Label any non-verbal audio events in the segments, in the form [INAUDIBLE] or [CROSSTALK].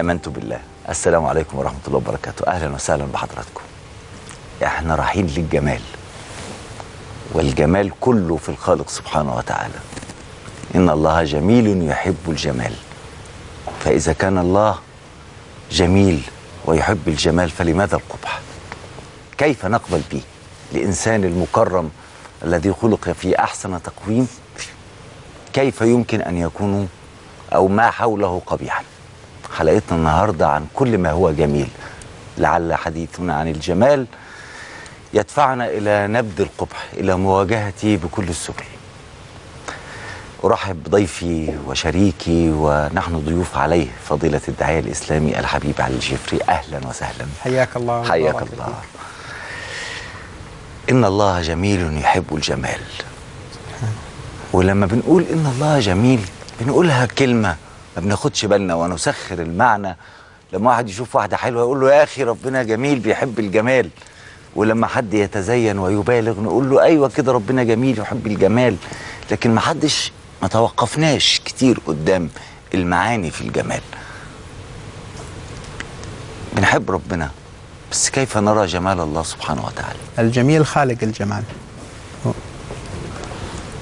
آمنت بالله. السلام عليكم ورحمة الله وبركاته. أهلا وسهلا بحضراتكم. إحنا رايحين للجمال. والجمال كله في الخالق سبحانه وتعالى. إن الله جميل يحب الجمال. فإذا كان الله جميل ويحب الجمال فلماذا القبح؟ كيف نقبل به؟ الإنسان المكرم الذي خلق في أحسن تقويم كيف يمكن أن يكون أو ما حوله قبيحا؟ حلقتنا النهاردة عن كل ما هو جميل. لعل حديثنا عن الجمال يدفعنا إلى نبذ القبح إلى مواجهته بكل السبل. أرحب بضيفي وشريكي ونحن ضيوف عليه فضيلة الداعية الإسلامي الحبيب علي الجفري. أهلا وسهلا. حياك الله. حياك الله. فيك. إن الله جميل يحب الجمال. ولما بنقول إن الله جميل بنقولها كلمة ما بناخدش بالنا ونسخر المعنى. لما واحد يشوف واحدة حلوة يقول له يا أخي ربنا جميل بيحب الجمال. ولما حد يتزين ويبالغ نقول له أيوة كده ربنا جميل يحب الجمال. لكن ما حدش ما توقفناش كتير قدام المعاني في الجمال. بنحب ربنا بس كيف نرى جمال الله سبحانه وتعالى؟ الجميل خالق الجمال.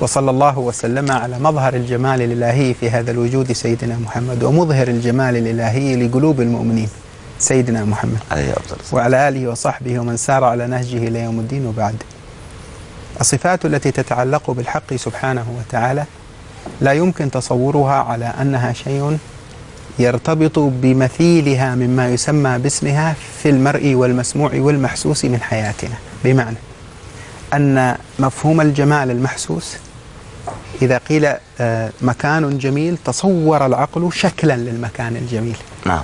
وصلى الله وسلم على مظهر الجمال الإلهي في هذا الوجود سيدنا محمد ومظهر الجمال الإلهي لقلوب المؤمنين سيدنا محمد. عليه أفضل وعلى آله وصحبه ومن سار على نهجه إلى يوم الدين وبعد. الصفات التي تتعلق بالحق سبحانه وتعالى لا يمكن تصورها على أنها شيء يرتبط بمثيلها مما يسمى باسمها في المرء والمسموع والمحسوس من حياتنا. بمعنى أن مفهوم الجمال المحسوس إذا قيل آه، مكان جميل تصور العقل شكلا للمكان الجميل. نعم.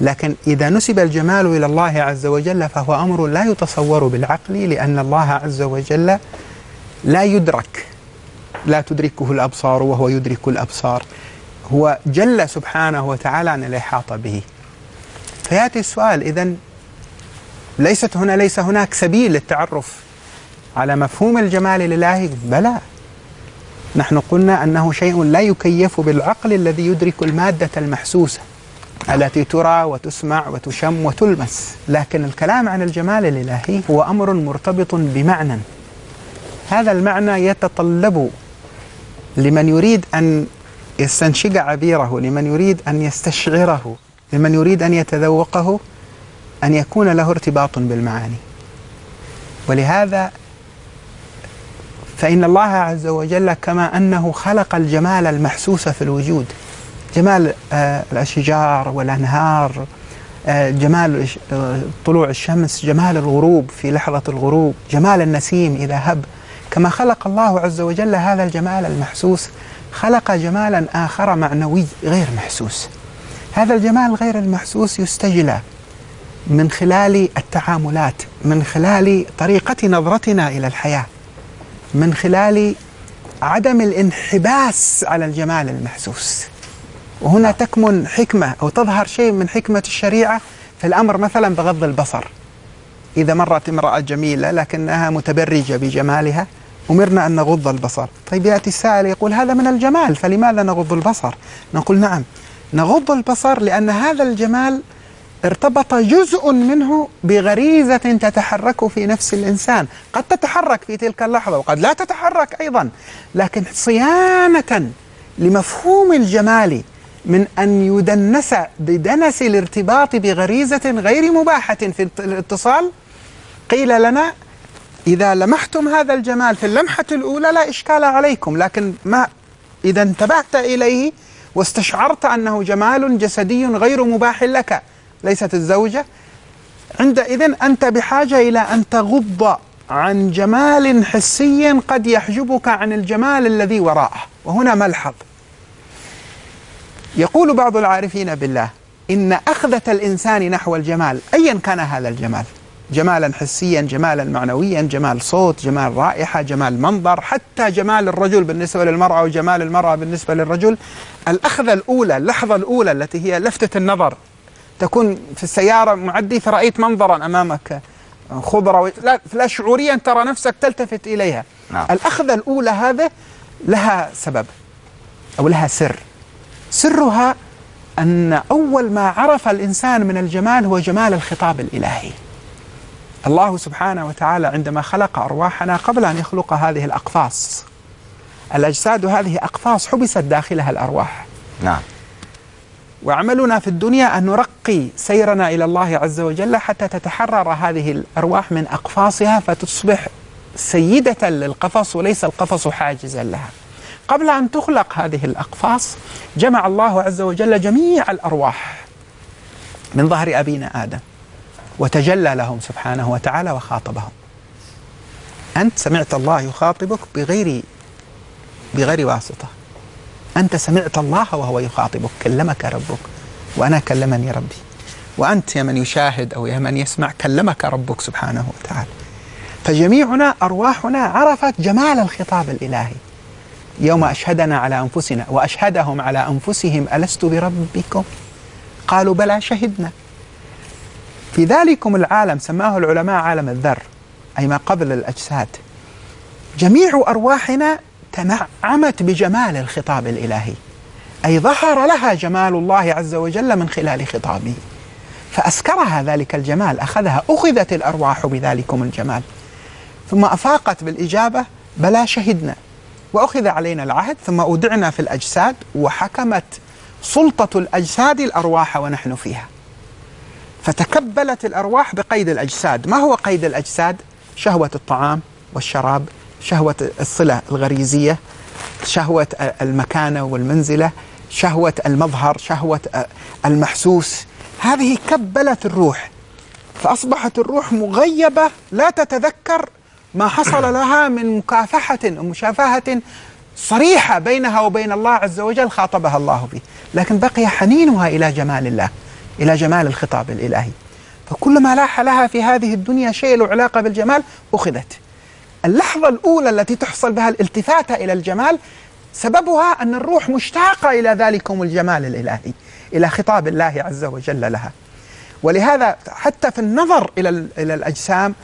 لكن إذا نسب الجمال إلى الله عز وجل فهو أمر لا يتصور بالعقل لأن الله عز وجل لا يدرك لا تدركه الأبصار وهو يدرك الأبصار. هو جل سبحانه وتعالى عن الإحاطة به. فيأتي السؤال إذا ليست هنا ليس هناك سبيل للتعرف على مفهوم الجمال الإلهي بلى. نحن قلنا أنه شيء لا يكيف بالعقل الذي يدرك المادة المحسوسة التي ترى وتسمع وتشم وتلمس. لكن الكلام عن الجمال الإلهي هو أمر مرتبط بمعنى. هذا المعنى يتطلب لمن يريد أن يستنشق عبيره لمن يريد أن يستشعره لمن يريد أن يتذوقه أن يكون له ارتباط بالمعاني. ولهذا فإن الله عز وجل كما أنه خلق الجمال المحسوس في الوجود. جمال آه، الأشجار والأنهار آه، جمال آه، طلوع الشمس جمال الغروب في لحظة الغروب جمال النسيم إذا هب. كما خلق الله عز وجل هذا الجمال المحسوس خلق جمالا آخر معنوي غير محسوس. هذا الجمال غير المحسوس يستجلى من خلال التعاملات من خلال طريقة نظرتنا إلى الحياة. من خلال عدم الانحباس على الجمال المحسوس. وهنا تكمن حكمة أو تظهر شيء من حكمة الشريعة في الأمر مثلا بغض البصر. إذا مرت امرأة جميلة لكنها متبرجة بجمالها أمرنا أن نغض البصر. طيب يأتي السائل يقول هذا من الجمال فلماذا نغض البصر؟ نقول نعم نغض البصر لأن هذا الجمال ارتبط جزء منه بغريزة تتحرك في نفس الإنسان. قد تتحرك في تلك اللحظة وقد لا تتحرك أيضا لكن صيانة لمفهوم الجمال من أن يدنس بدنس الارتباط بغريزة غير مباحة في الاتصال قيل لنا إذا لمحتم هذا الجمال في اللمحة الأولى لا إشكال عليكم لكن ما إذا انتبهت إليه واستشعرت أنه جمال جسدي غير مباح لك. ليست الزوجة. عندئذ أنت بحاجة إلى أن تغض عن جمال حسي قد يحجبك عن الجمال الذي وراءه. وهنا ملحظ. يقول بعض العارفين بالله إن أخذة الإنسان نحو الجمال أيا كان هذا الجمال؟ جمالا حسيا جمالا معنويا جمال صوت جمال رائحة جمال منظر حتى جمال الرجل بالنسبة للمرأة وجمال المرأة بالنسبة للرجل. الأخذة الأولى اللحظة الأولى التي هي لفتة النظر. تكون في السيارة معدي فرأيت منظرا أمامك خضرة لا, لا شعوريا ترى نفسك تلتفت إليها. نعم. الأخذة الأولى هذه لها سبب أو لها سر. سرها أن أول ما عرف الإنسان من الجمال هو جمال الخطاب الإلهي. الله سبحانه وتعالى عندما خلق أرواحنا قبل أن يخلق هذه الأقفاص الأجساد هذه أقفاص حبست داخلها الأرواح. نعم. وعملنا في الدنيا أن نرقي سيرنا إلى الله عز وجل حتى تتحرر هذه الأرواح من أقفاصها فتصبح سيدة للقفص وليس القفص حاجزا لها. قبل أن تخلق هذه الأقفاص جمع الله عز وجل جميع الأرواح من ظهر أبينا آدم وتجلى لهم سبحانه وتعالى وخاطبهم. أنت سمعت الله يخاطبك بغير بغير واسطة. أنت سمعت الله وهو يخاطبك كلمك ربك وأنا كلمني ربي. وأنت يا من يشاهد أو يا من يسمع كلمك ربك سبحانه وتعالى. فجميعنا أرواحنا عرفت جمال الخطاب الإلهي. يوم أشهدنا على أنفسنا وأشهدهم على أنفسهم ألست بربكم؟ قالوا بلى شهدنا. في ذلكم العالم سماه العلماء عالم الذر أي ما قبل الأجساد. جميع أرواحنا تنعمت بجمال الخطاب الإلهي. أي ظهر لها جمال الله عز وجل من خلال خطابه. فأسكرها ذلك الجمال أخذها أخذت الأرواح بذلكم الجمال. ثم أفاقت بالإجابة بلى شهدنا. وأخذ علينا العهد ثم أودعنا في الأجساد وحكمت سلطة الأجساد الأرواح ونحن فيها. فتكبلت الأرواح بقيد الأجساد. ما هو قيد الأجساد؟ شهوة الطعام والشراب شهوة الصلة الغريزية شهوة المكانة والمنزلة شهوة المظهر شهوة المحسوس. هذه كبلت الروح. فأصبحت الروح مغيبة لا تتذكر ما حصل لها من مكافحة ومشافهة صريحة بينها وبين الله عز وجل خاطبها الله به. لكن بقي حنينها إلى جمال الله إلى جمال الخطاب الإلهي. فكل ما لاح لها في هذه الدنيا شيء له علاقة بالجمال أخذت. اللحظة الأولى التي تحصل بها الالتفاتة إلى الجمال سببها أن الروح مشتاقة إلى ذلكم الجمال الإلهي إلى خطاب الله عز وجل لها. ولهذا حتى في النظر إلى إلى الأجسام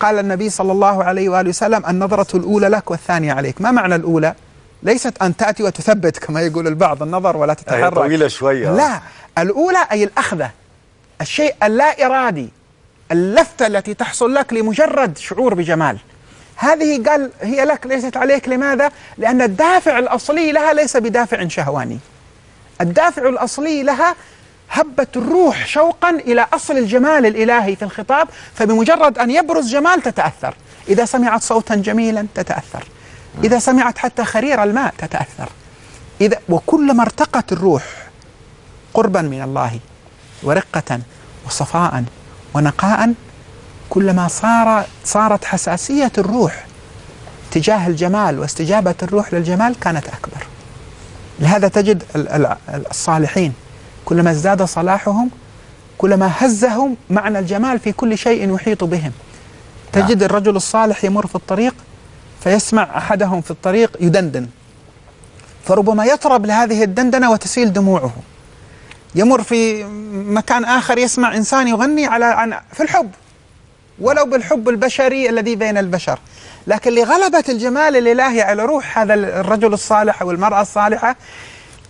قال النبي صلى الله عليه وآله وسلم النظرة الأولى لك والثانية عليك. ما معنى الأولى؟ ليست أن تأتي وتثبت كما يقول البعض النظر ولا تتحرك. طويلة شوية. لا الأولى أي الأخذة الشيء اللا إرادي اللفتة التي تحصل لك لمجرد شعور بجمال. هذه قال هي لك ليست عليك لماذا؟ لأن الدافع الأصلي لها ليس بدافع شهواني. الدافع الأصلي لها هبت الروح شوقا إلى أصل الجمال الإلهي في الخطاب فبمجرد أن يبرز جمال تتأثر. إذا سمعت صوتا جميلا تتأثر. إذا سمعت حتى خرير الماء تتأثر. إذا وكلما ارتقت الروح قربا من الله ورقة وصفاء ونقاء كلما صار صارت حساسية الروح تجاه الجمال واستجابة الروح للجمال كانت أكبر. لهذا تجد الصالحين كلما ازداد صلاحهم كلما هزهم معنى الجمال في كل شيء يحيط بهم. تجد الرجل الصالح يمر في الطريق فيسمع أحدهم في الطريق يدندن. فربما يطرب لهذه الدندنة وتسيل دموعه. يمر في مكان آخر يسمع إنسان يغني على عن في الحب. ولو بالحب البشري الذي بين البشر. لكن لغلبة الجمال الإلهي على روح هذا الرجل الصالح أو المرأة الصالحة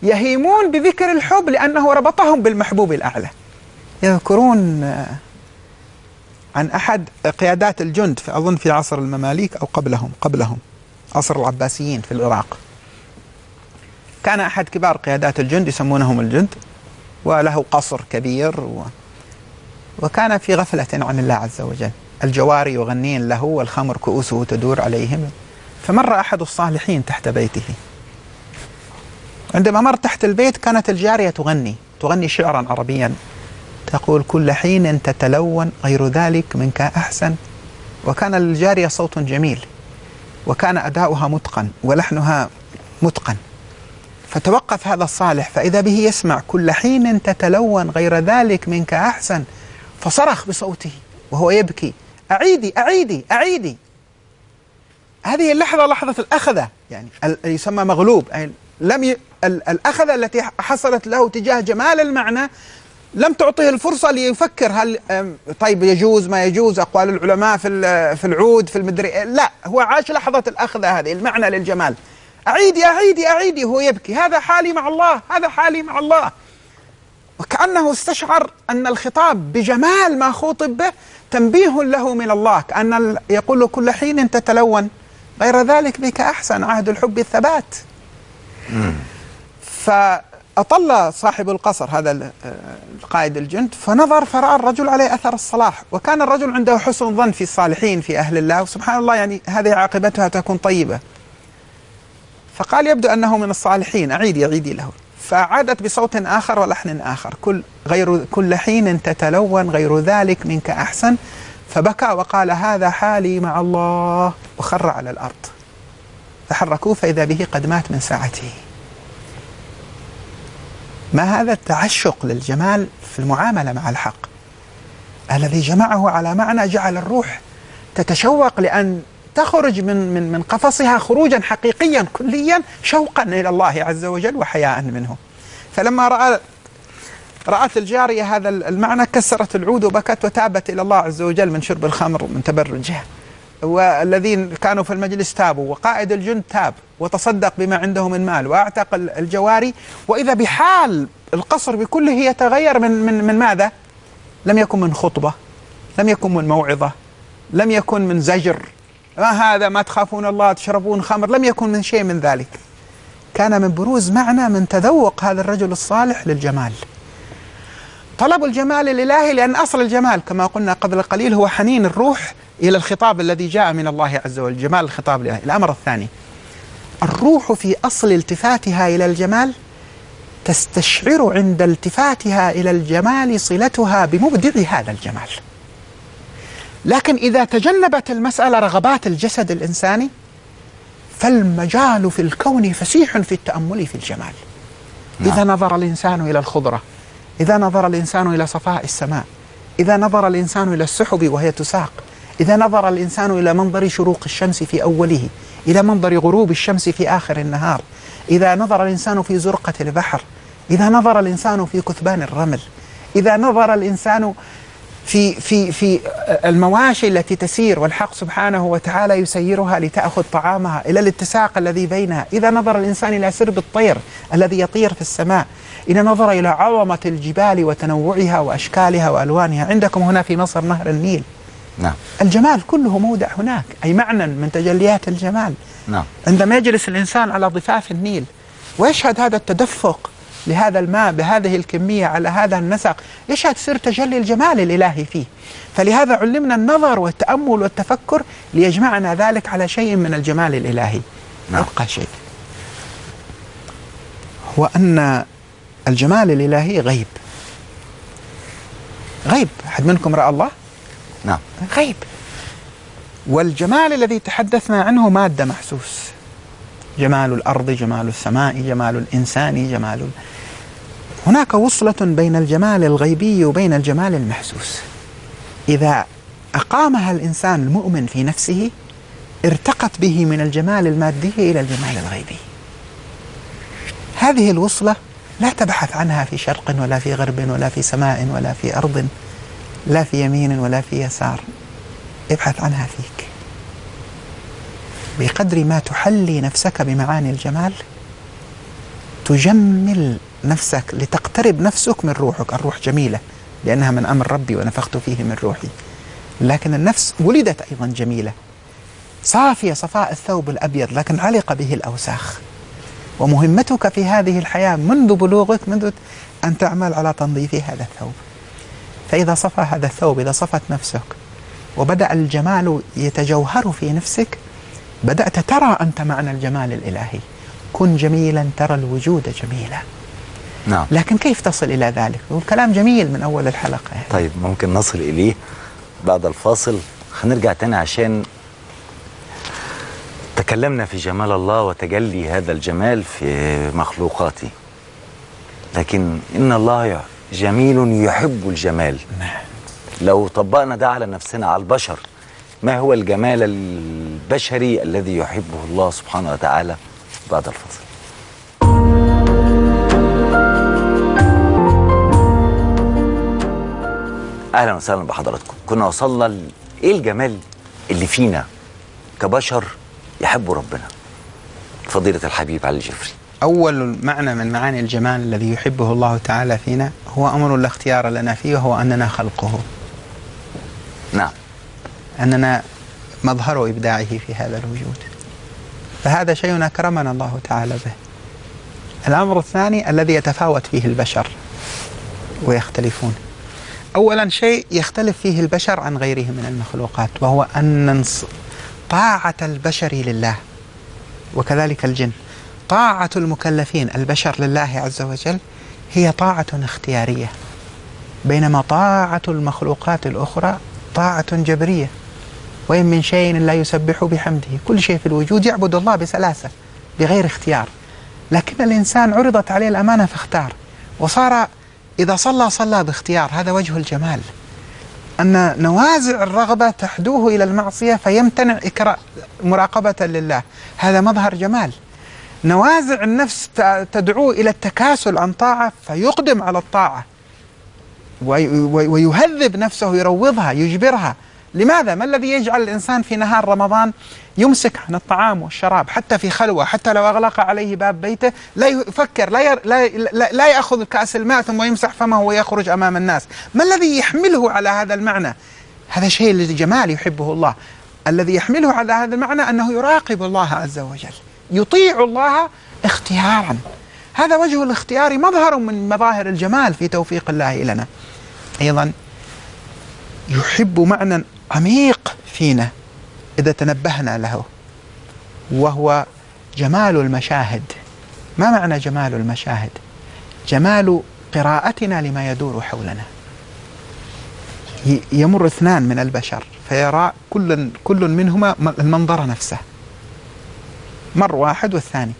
يهيمون بذكر الحب لأنه ربطهم بالمحبوب الأعلى. يذكرون عن أحد قيادات الجند أظن في عصر المماليك أو قبلهم قبلهم عصر العباسيين في العراق. كان أحد كبار قيادات الجند يسمونهم الجند وله قصر كبير و وكان في غفلة عن الله عز وجل. الجواري يغنين له والخمر كؤوسه تدور عليهم. فمر أحد الصالحين تحت بيته. عندما مر تحت البيت كانت الجارية تغني تغني شعرا عربيا. تقول كل حين تتلون غير ذلك منك أحسن. وكان للجارية صوت جميل. وكان أداؤها متقن ولحنها متقن. فتوقف هذا الصالح فإذا به يسمع كل حين تتلون غير ذلك منك أحسن. فصرخ بصوته وهو يبكي. أعيدي أعيدي أعيدي. هذه اللحظة لحظة الأخذة يعني يسمى مغلوب يعني لم ي... الأخذة التي حصلت له تجاه جمال المعنى لم تعطيه الفرصة ليفكر هل طيب يجوز ما يجوز أقوال العلماء في في العود في المدري لا هو عاش لحظة الأخذة هذه المعنى للجمال. أعيدي أعيدي أعيدي هو يبكي. هذا حالي مع الله هذا حالي مع الله. وكأنه استشعر أن الخطاب بجمال ما خوطب به تنبيه له من الله كأن يقول كل حين تتلون غير ذلك بك أحسن عهد الحب الثبات. فأطل صاحب القصر هذا ال- القائد الجند فنظر فرأى الرجل عليه أثر الصلاح وكان الرجل عنده حسن ظن في الصالحين في أهل الله وسبحان الله يعني هذه عاقبتها تكون طيبة. فقال يبدو أنه من الصالحين أعيدي أعيدي له. فعادت بصوت آخر ولحن آخر. كل غير كل حين تتلون غير ذلك منك أحسن. فبكى وقال هذا حالي مع الله وخر على الأرض. تحركوا فإذا به قد مات من ساعته. ما هذا التعشق للجمال في المعاملة مع الحق؟ الذي جمعه على معنى جعل الروح تتشوق لأن تخرج من من من قفصها خروجا حقيقيا كليا شوقا إلى الله عز وجل وحياء منه. فلما رأى رأت الجارية هذا المعنى كسرت العود وبكت وتابت إلى الله عز وجل من شرب الخمر من تبرجها. والذين كانوا في المجلس تابوا وقائد الجند تاب وتصدق بما عنده من مال واعتق ال- الجواري. وإذا بحال القصر بكله يتغير من من من ماذا؟ لم يكن من خطبة لم يكن من موعظة لم يكن من زجر. ما هذا ما تخافون الله تشربون خمر. لم يكن من شيء من ذلك. كان من بروز معنى من تذوق هذا الرجل الصالح للجمال. طلب الجمال الإلهي لأن أصل الجمال كما قلنا قبل قليل هو حنين الروح إلى الخطاب الذي جاء من الله عز وجل جمال الخطاب الإلهي. الأمر الثاني الروح في أصل التفاتها إلى الجمال تستشعر عند التفاتها إلى الجمال صلتها بمبدع هذا الجمال. لكن إذا تجنبت المسألة رغبات الجسد الإنساني فالمجال في الكون فسيح في التأمل في الجمال. إذا نظر الإنسان إلى الخضرة إذا نظر الإنسان إلى صفاء السماء إذا نظر الإنسان إلى السحب وهي تساق إذا نظر الإنسان إلى منظر شروق الشمس في أوله إلى منظر غروب الشمس في آخر النهار إذا نظر الإنسان في زرقة البحر إذا نظر الإنسان في كثبان الرمل إذا نظر الإنسان في في في المواشي التي تسير والحق سبحانه وتعالى يسيرها لتأخذ طعامها إلى الاتساق الذي بينها. إذا نظر الإنسان إلى سرب الطير الذي يطير في السماء إذا نظر إلى عظمة الجبال وتنوعها وأشكالها وألوانها عندكم هنا في مصر نهر النيل. نعم. الجمال كله مودع هناك أي معنى من تجليات الجمال. نعم. عندما يجلس الإنسان على ضفاف النيل ويشهد هذا التدفق لهذا الماء بهذه الكمية على هذا النسق يشهد سر تجلي الجمال الإلهي فيه؟ فلهذا علمنا النظر والتأمل والتفكر ليجمعنا ذلك على شيء من الجمال الإلهي. نعم. يبقى شيء. هو أن الجمال الإلهي غيب. غيب. أحد منكم رأى الله؟ نعم. غيب. والجمال الذي تحدثنا عنه مادة محسوس. جمال الأرض جمال السماء جمال الإنسان جمال ال- هناك وصلة بين الجمال الغيبي وبين الجمال المحسوس. إذا أقامها الإنسان المؤمن في نفسه ارتقت به من الجمال المادي إلى الجمال الغيبي. هذه الوصلة لا تبحث عنها في شرق ولا في غرب ولا في سماء ولا في أرض لا في يمين ولا في يسار. ابحث عنها فيك. بقدر ما تحلي نفسك بمعاني الجمال تجمل نفسك لتقترب نفسك من روحك. الروح جميلة لأنها من أمر ربي ونفخت فيه من روحي. لكن النفس ولدت أيضا جميلة. صافية صفاء الثوب الأبيض لكن علق به الأوساخ. ومهمتك في هذه الحياة منذ بلوغك منذ أن تعمل على تنظيف هذا الثوب. فإذا صفى هذا الثوب إذا صفت نفسك وبدأ الجمال يتجوهر في نفسك بدأت ترى أنت معنى الجمال الإلهي. كن جميلا ترى الوجود جميلا. نعم. لكن كيف تصل إلى ذلك؟ والكلام جميل من أول الحلقة يعني. طيب ممكن نصل إليه بعد الفاصل. هنرجع تاني عشان تكلمنا في جمال الله وتجلي هذا الجمال في مخلوقاته. لكن إن الله جميل يحب الجمال. نعم. لو طبقنا ده على نفسنا على البشر ما هو الجمال البشري الذي يحبه الله سبحانه وتعالى؟ بعد الفصل أهلا وسهلا بحضراتكم. كنا وصلنا ل- إيه الجمال اللي فينا كبشر يحبوا ربنا؟ فضيلة الحبيب علي الجفري أول معنى من معاني الجمال الذي يحبه الله تعالى فينا هو أمر لا اختيار لنا فيه وهو أننا خلقه. نعم. أننا مظهر إبداعه في هذا الوجود. فهذا شيء أكرمنا الله تعالى به. الأمر الثاني الذي يتفاوت فيه البشر ويختلفون. أولا شيء يختلف فيه البشر عن غيره من المخلوقات وهو أن طاعة البشر لله وكذلك الجن. طاعة المكلفين البشر لله عز وجل هي طاعة اختيارية بينما طاعة المخلوقات الأخرى طاعة جبرية وإن من شيء لا يسبح بحمده. كل شيء في الوجود يعبد الله بسلاسة بغير اختيار. لكن الإنسان عرضت عليه الأمانة فاختار وصار إذا صلى صلى باختيار هذا وجه الجمال. أن نوازع الرغبة تحدوه إلى المعصية فيمتنع إكرا مراقبة لله. هذا مظهر جمال. نوازع النفس تدعوه إلى التكاسل عن طاعة فيقدم على الطاعة. ويهذب نفسه يروضها يجبرها. لماذا؟ ما الذي يجعل الإنسان في نهار رمضان يمسك عن الطعام والشراب حتى في خلوة حتى لو أغلق عليه باب بيته لا يفكر لا, ير لا, لا, لا يأخذ كأس الماء ثم يمسح فمه ويخرج أمام الناس ما الذي يحمله على هذا المعنى؟ هذا شيء جمال يحبه الله الذي يحمله على هذا المعنى أنه يراقب الله عز وجل يطيع الله اختيارا هذا وجه الاختيار مظهر من مظاهر الجمال في توفيق الله لنا أيضا يحب معنى عميق فينا إذا تنبهنا له وهو جمال المشاهد. ما معنى جمال المشاهد؟ جمال قراءتنا لما يدور حولنا. يمر اثنان من البشر فيرى كل كل منهما المنظر نفسه. مر واحد والثاني.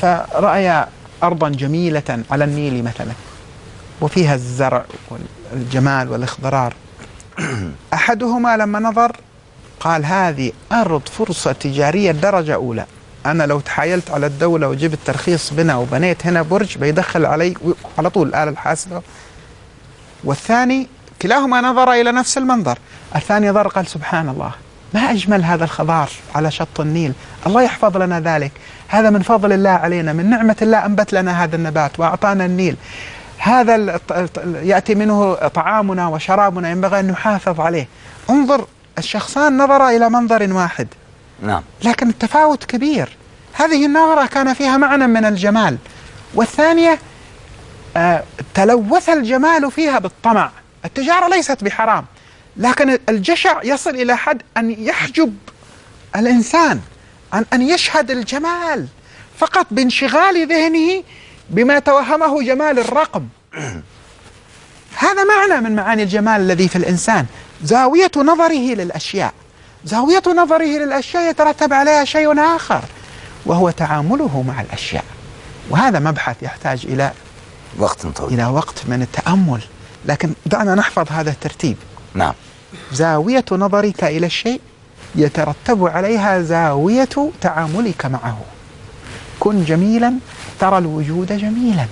فرأي أرضا جميلة على النيل مثلا وفيها الزرع والجمال والإخضرار. [CLEARS THROAT] أحدهما لما نظر قال هذه أرض فرصة تجارية درجة أولى. أنا لو تحايلت على الدولة وجبت ترخيص بنا وبنيت هنا برج بيدخل علي على طول الآلة الحاسبة. والثاني كلاهما نظر إلى نفس المنظر. الثاني نظر قال سبحان الله ما أجمل هذا الخضار على شط النيل. الله يحفظ لنا ذلك. هذا من فضل الله علينا من نعمة الله أنبت لنا هذا النبات وأعطانا النيل. هذا يأتي منه طعامنا وشرابنا ينبغي أن نحافظ عليه. انظر الشخصان نظرا إلى منظر واحد. نعم. لكن التفاوت كبير. هذه النظرة كان فيها معنى من الجمال. والثانية آه تلوث الجمال فيها بالطمع. التجارة ليست بحرام. لكن الجشع يصل إلى حد أن يحجب الإنسان عن أن يشهد الجمال. فقط بانشغال ذهنه بما توهمه جمال الرقم. هذا معنى من معاني الجمال الذي في الإنسان. زاوية نظره للأشياء. زاوية نظره للأشياء يترتب عليها شيء آخر وهو تعامله مع الأشياء. وهذا مبحث يحتاج إلى وقت طويل. إلى وقت من التأمل. لكن دعنا نحفظ هذا الترتيب. نعم. زاوية نظرك إلى الشيء يترتب عليها زاوية تعاملك معه. كن جميلا ترى الوجود جميلا.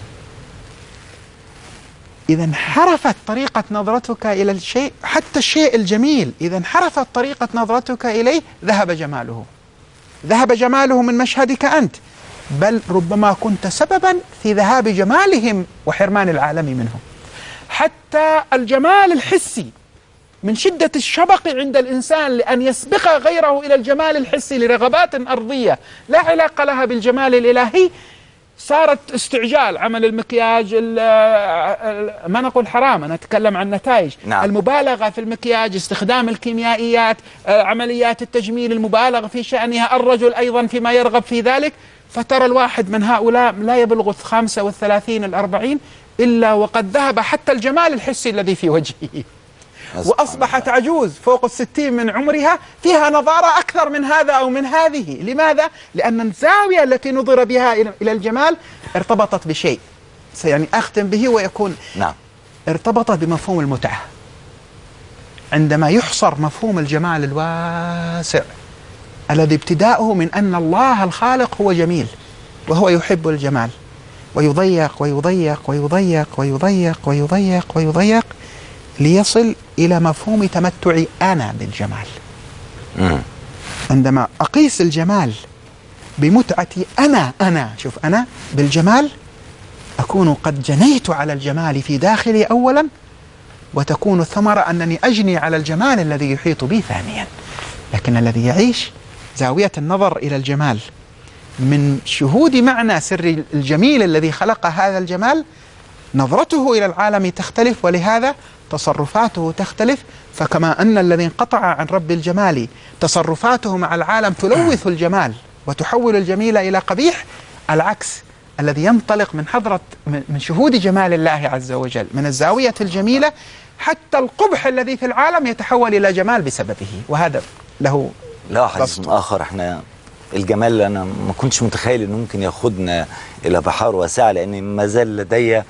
إذا انحرفت طريقة نظرتك إلى الشيء حتى الشيء الجميل إذا انحرفت طريقة نظرتك إليه ذهب جماله. ذهب جماله من مشهدك أنت. بل ربما كنت سببا في ذهاب جمالهم وحرمان العالم منهم. حتى الجمال الحسي من شدة الشبق عند الإنسان لأن يسبق غيره إلى الجمال الحسي لرغبات أرضية لا علاقة لها بالجمال الإلهي. صارت استعجال عمل المكياج ما نقول حرام أنا أتكلم عن نتائج. نعم. المبالغة في المكياج استخدام الكيميائيات عمليات التجميل المبالغة في شأنها الرجل أيضا فيما يرغب في ذلك. فترى الواحد من هؤلاء لا يبلغ الخامسة والثلاثين الأربعين إلا وقد ذهب حتى الجمال الحسي الذي في وجهه. وأصبحت عجوز فوق الستين من عمرها فيها نظارة أكثر من هذا أو من هذه. لماذا؟ لأن الزاوية التي نظر بها إلى الجمال ارتبطت بشيء. يعني أختم به ويكون نعم. ارتبطت بمفهوم المتعة. عندما يحصر مفهوم الجمال الواسع الذي ابتداؤه من أن الله الخالق هو جميل وهو يحب الجمال. ويضيق ويضيق ويضيق ويضيق ويضيق ويضيق ليصل إلى مفهوم تمتعي أنا بالجمال مم. عندما أقيس الجمال بمتعتي أنا أنا شوف أنا بالجمال أكون قد جنيت على الجمال في داخلي أولا وتكون الثمرة أنني أجني على الجمال الذي يحيط بي ثانيا لكن الذي يعيش زاوية النظر إلى الجمال من شهود معنى سر الجميل الذي خلق هذا الجمال نظرته إلى العالم تختلف ولهذا تصرفاته تختلف فكما أن الذي انقطع عن رب الجمال تصرفاته مع العالم تلوث الجمال وتحول الجميل إلى قبيح العكس الذي ينطلق من حضرة من شهود جمال الله عز وجل من الزاوية الجميلة حتى القبح الذي في العالم يتحول إلى جمال بسببه وهذا له لا حديث ضبط. آخر إحنا الجمال أنا ما كنتش متخيل إنه ممكن ياخدنا إلى بحار واسعة لأن ما زال لدي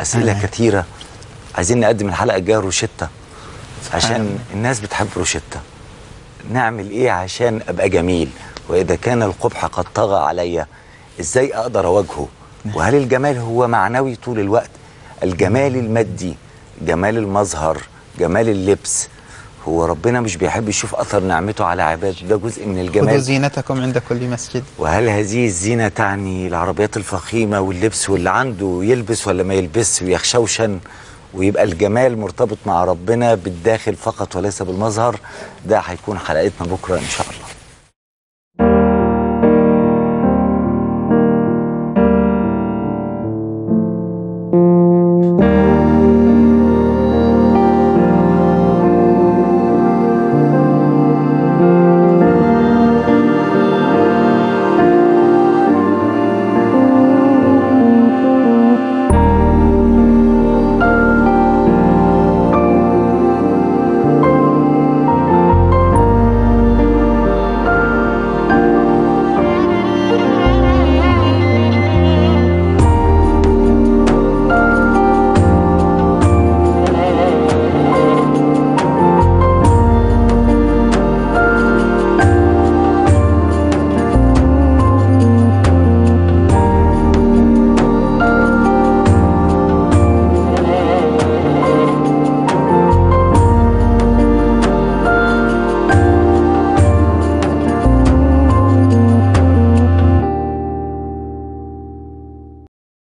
أسئلة آه. كثيرة عايزين نقدم الحلقة الجاية روشتة عشان الله. الناس بتحب روشتة. نعمل إيه عشان أبقى جميل؟ وإذا كان القبح قد طغى عليا إزاي أقدر أواجهه؟ وهل الجمال هو معنوي طول الوقت؟ الجمال المادي جمال المظهر جمال اللبس. هو ربنا مش بيحب يشوف أثر نعمته على عباده ده جزء من خذوا الجمال. زينتكم عند كل مسجد. وهل هذه الزينة تعني العربيات الفخيمة واللبس واللي عنده يلبس ولا ما يلبس ويخشوشن؟ ويبقى الجمال مرتبط مع ربنا بالداخل فقط وليس بالمظهر. ده هيكون حلقتنا بكرة إن شاء الله.